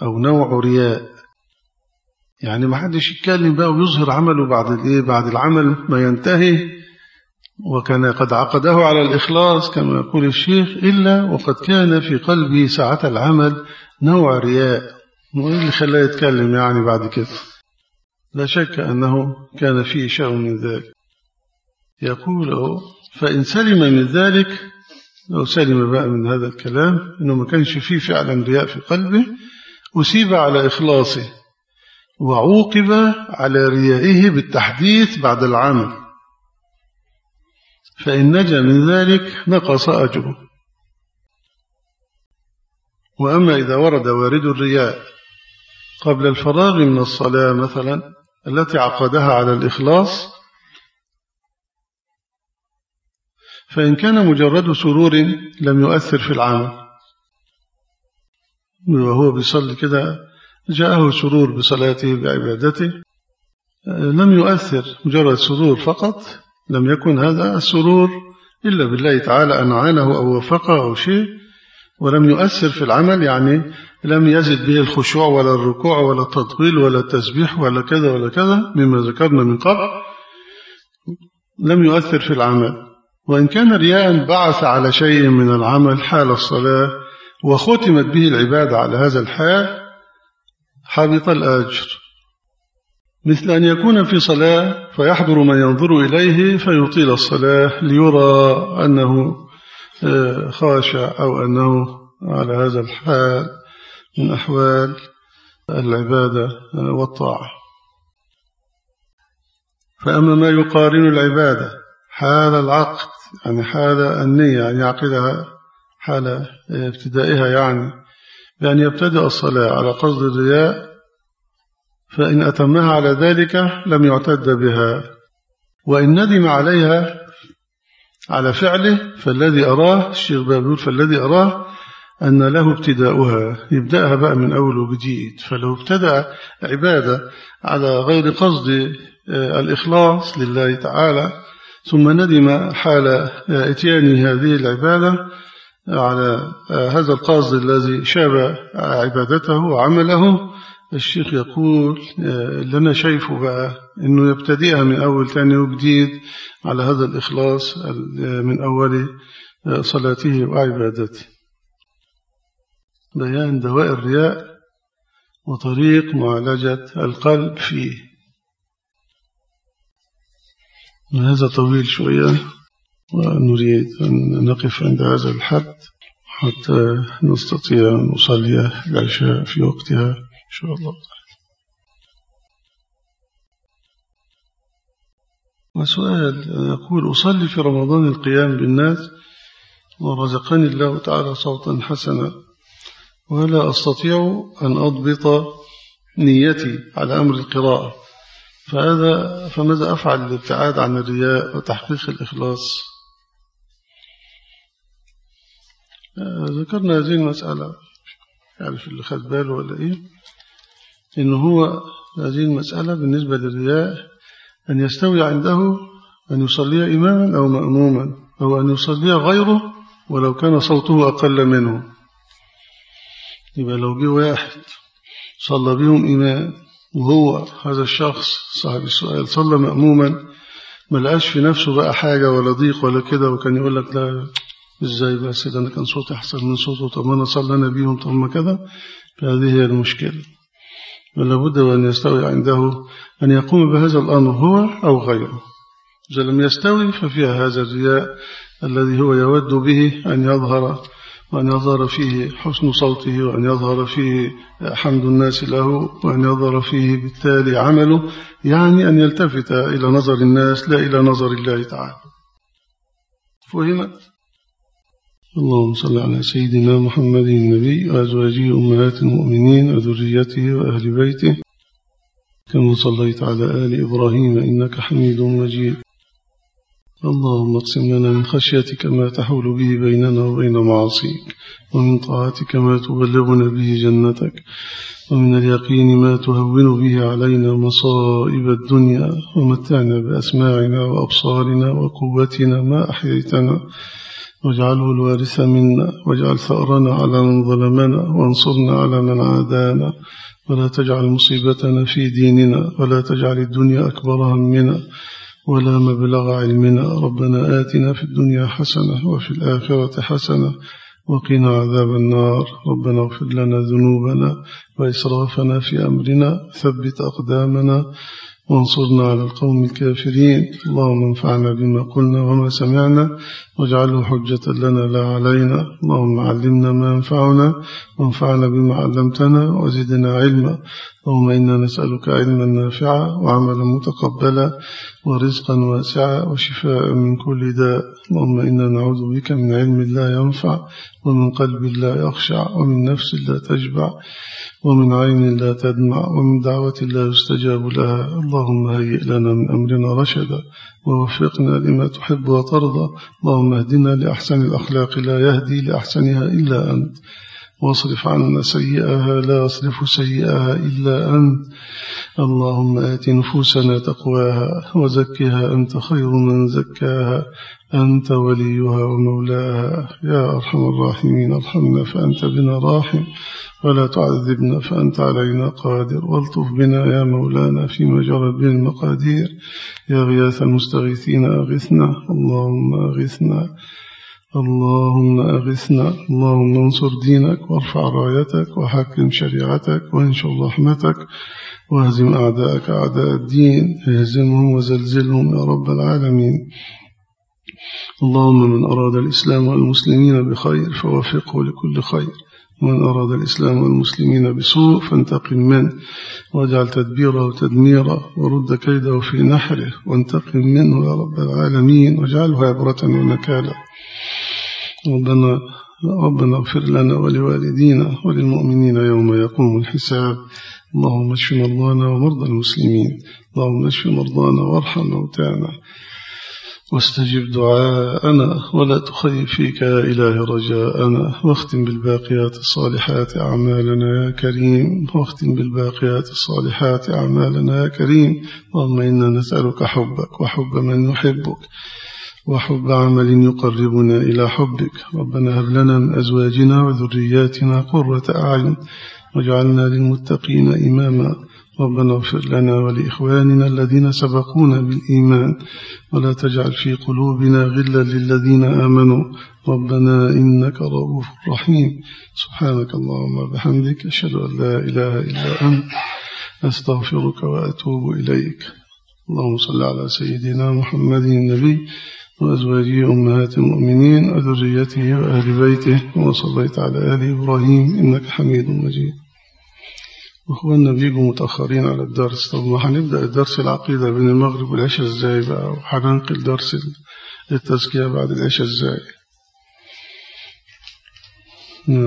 أو نوع رياء. يعني ما حدش يتكلم بقى ويظهر عمله بعد الإيه؟ بعد العمل ما ينتهي وكان قد عقده على الإخلاص كما يقول الشيخ إلا وقد كان في قلبه ساعة العمل نوع رياء. وإيه اللي خلاه يتكلم يعني بعد كده؟ لا شك أنه كان فيه شيء من ذلك. يقول فإن سلم من ذلك لو سلم بقى من هذا الكلام أنه ما كانش فيه فعلا رياء في قلبه أسيب على إخلاصه وعوقب على ريائه بالتحديث بعد العمل. فإن نجا من ذلك نقص أجره. وأما إذا ورد وارد الرياء قبل الفراغ من الصلاة مثلا التي عقدها على الإخلاص فإن كان مجرد سرور لم يؤثر في العمل. وهو بيصلي كده جاءه سرور بصلاته بعبادته لم يؤثر مجرد سرور فقط لم يكن هذا السرور إلا بالله تعالى أن عانه أو وفقه أو شيء. ولم يؤثر في العمل يعني لم يزد به الخشوع ولا الركوع ولا التطويل ولا التسبيح ولا كذا ولا كذا مما ذكرنا من قبل لم يؤثر في العمل. وإن كان رياء بعث على شيء من العمل حال الصلاة وختمت به العبادة على هذا الحال حبط الأجر. مثل أن يكون في صلاة فيحضر من ينظر إليه فيطيل الصلاة ليرى أنه خاشع أو أنه على هذا الحال من أحوال العبادة والطاعة. فأما ما يقارن العبادة حال العقد يعني حال النية يعني يعقدها حال ابتدائها يعني بأن يبتدأ الصلاة على قصد الرياء فإن أتمها على ذلك لم يعتد بها. وإن ندم عليها على فعله فالذي أراه الشيخ بابول فالذي أراه أن له ابتداؤها يبدأها بقى من أول وجديد فلو ابتدأ عبادة على غير قصد آه، الإخلاص لله تعالى ثم ندم حال آه، إتيان هذه العبادة على آه، هذا القصد الذي شاب عبادته وعمله الشيخ يقول اللي أنا شايفه بقى أنه يبتدئها من أول تاني وجديد على هذا الإخلاص من أول صلاته وعبادته. بيان دواء الرياء وطريق معالجة القلب فيه. هذا طويل شوية ونريد أن نقف عند هذا الحد حتى نستطيع أن نصلي العشاء في وقتها. شاء الله. وسؤال يقول أصلي في رمضان القيام بالناس ورزقني الله تعالى صوتا حسنا ولا أستطيع أن أضبط نيتي على أمر القراءة فهذا فماذا أفعل للابتعاد عن الرياء وتحقيق الإخلاص؟ آه، ذكرنا هذه المسألة يعرف اللي خد باله ولا إيه؟ إن هو هذه المسألة بالنسبة للرياء أن يستوي عنده أن يصلي إماما أو مأموما أو أن يصلي غيره ولو كان صوته أقل منه. يبقى لو جه واحد صلى بهم إمام وهو هذا الشخص صاحب السؤال صلى مأموما ما لقاش في نفسه بقى حاجة ولا ضيق ولا كده وكان يقول لك لا إزاي بس ده أنا كان صوتي أحسن من صوته. طب أنا صلى أنا بيهم طب ما كده. فهذه هي المشكلة. ولا بد أن يستوي عنده أن يقوم بهذا الأمر هو أو غيره. إذا لم يستوي ففيها هذا الرياء الذي هو يود به أن يظهر وأن يظهر فيه حسن صوته وأن يظهر فيه حمد الناس له وأن يظهر فيه بالتالي عمله يعني أن يلتفت إلى نظر الناس لا إلى نظر الله تعالى. فهمت؟ اللهم صل على سيدنا محمد النبي وأزواجه أمهات المؤمنين وذريته وأهل بيته. كما صليت على آل إبراهيم إنك حميد مجيد. اللهم اقسم لنا من خشيتك ما تحول به بيننا وبين معاصيك ومن طاعتك ما تبلغنا به جنتك ومن اليقين ما تهون به علينا مصائب الدنيا ومتعنا بأسماعنا وأبصارنا وقوتنا ما أحييتنا. واجعله الوارث منا واجعل ثأرنا على من ظلمنا وانصرنا على من عادانا. ولا تجعل مصيبتنا في ديننا ولا تجعل الدنيا أكبر همنا ولا مبلغ علمنا. ربنا آتنا في الدنيا حسنة وفي الآخرة حسنة وقنا عذاب النار. ربنا اغفر لنا ذنوبنا وإسرافنا في أمرنا. ثبت أقدامنا. وانصرنا على القوم الكافرين. اللهم انفعنا بما قلنا وما سمعنا واجعله حجة لنا لا علينا. اللهم علمنا ما ينفعنا وانفعنا بما علمتنا وزدنا علما. اللهم إنا نسألك علما نافعا وعملا متقبلا. ورزقا واسعا وشفاء من كل داء. اللهم إنا نعوذ بك من علم لا ينفع ومن قلب لا يخشع ومن نفس لا تشبع ومن عين لا تدمع ومن دعوة لا يستجاب لها. اللهم هيئ لنا من أمرنا رشدا ووفقنا لما تحب وترضى. اللهم اهدنا لأحسن الأخلاق لا يهدي لأحسنها إلا أنت. واصرف عنا سيئها لا يصرف سيئها إلا أنت. اللهم آت نفوسنا تقواها وزكها أنت خير من زكاها أنت وليها ومولاها. يا أرحم الراحمين ارحمنا فأنت بنا راحم ولا تعذبنا فأنت علينا قادر. والطف بنا يا مولانا فيما جرت به المقادير يا غياث المستغيثين أغثنا اللهم أغثنا اللهم أغثنا اللهم انصر دينك وارفع رايتك وحكم شريعتك وانشر رحمتك. واهزم أعداءك أعداء الدين اهزمهم وزلزلهم يا رب العالمين. اللهم من أراد الإسلام والمسلمين بخير فوفقه لكل خير. ومن أراد الإسلام والمسلمين بسوء فانتقم منه. واجعل تدبيره تدميره ورد كيده في نحره وانتقم منه يا رب العالمين. واجعله عبرة ونكالا ربنا ربنا اغفر لنا ولوالدينا وللمؤمنين يوم يقوم الحساب. اللهم اشف مرضانا ومرضى المسلمين. اللهم اشف مرضانا وارحم موتانا واستجب دعاءنا ولا تخيب فيك يا إله رجاءنا. واختم بالباقيات الصالحات أعمالنا يا كريم. واختم بالباقيات الصالحات أعمالنا يا كريم. اللهم إنا نسألك حبك وحب من يحبك وحب عمل يقربنا إلى حبك. ربنا هب لنا من أزواجنا وذرياتنا قرة أعين. واجعلنا للمتقين إماما. ربنا اغفر لنا ولإخواننا الذين سبقونا بالإيمان. ولا تجعل في قلوبنا غلا للذين آمنوا. ربنا إنك رؤوف رحيم. سبحانك اللهم بحمدك أشهد أن لا إله إلا أنت. أستغفرك وأتوب إليك. اللهم صل على سيدنا محمد النبي وأزواجه أمهات المؤمنين وذريته وأهل بيته. وصليت على آل إبراهيم إنك حميد مجيد. وأخواننا بيجوا متأخرين على الدرس. طب ما هنبدأ الدرس العقيدة بين المغرب والعشاء إزاي بقى؟ وهننقل درس التزكية بعد العشاء إزاي؟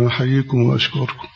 أحييكم وأشكركم.